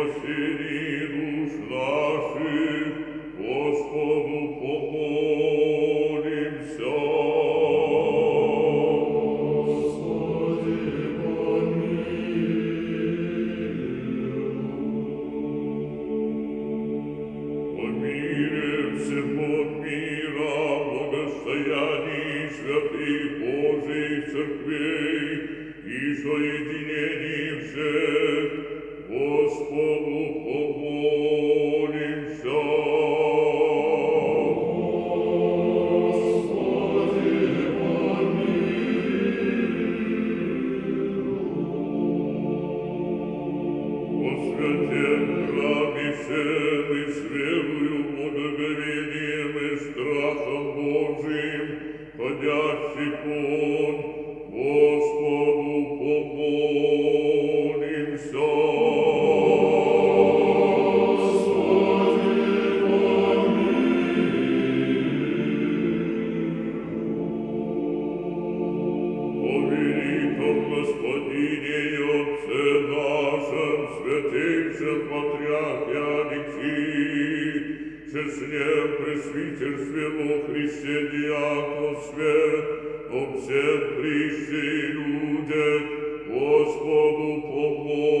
спасении душ наших, Господу помолимся. Господи, помилуй. О мире мира, благостоянии святых Божьих церквей, и своих свитер свело Христе дьяко свет, обсед и люде, Господу помоги.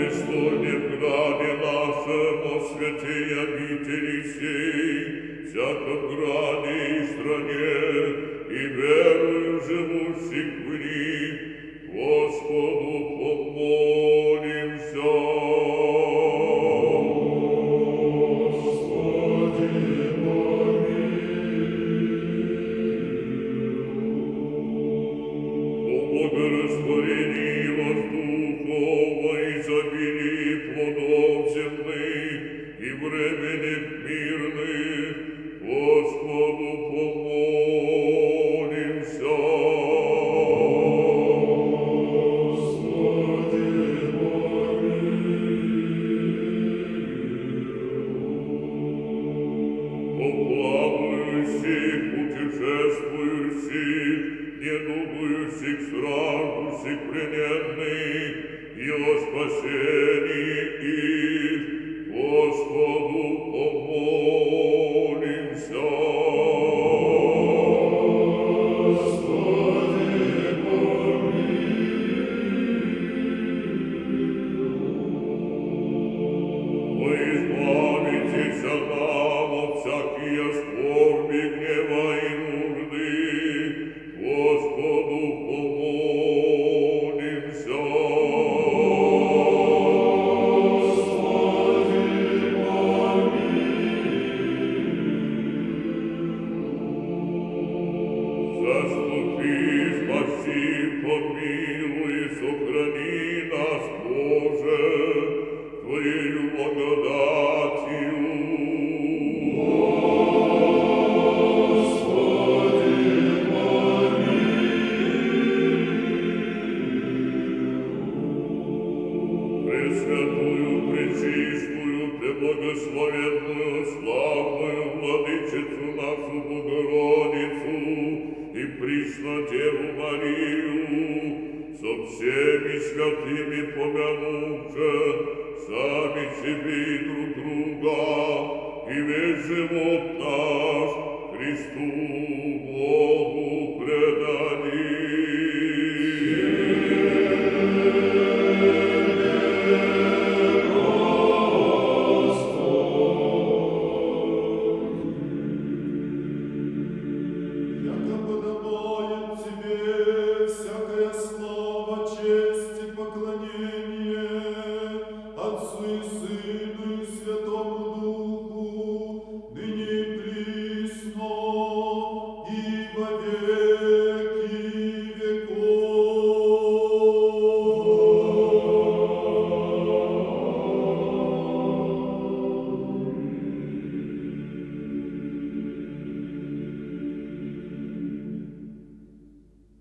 Христо не граде нашему святей обители сей, всяком граде и стране, и веруем живущих в ней, Господи, сразу же плененный его спасение. помилуй, сохрани нас, Боже, Твою благодатью. Пресвятую, пречистую, преблагословенную, славную Владычицу нашу Богородицу, Христа Деву Марию, со всеми святыми помянувши, сами себе и друг друга, и весь живот наш Христу Богу предали.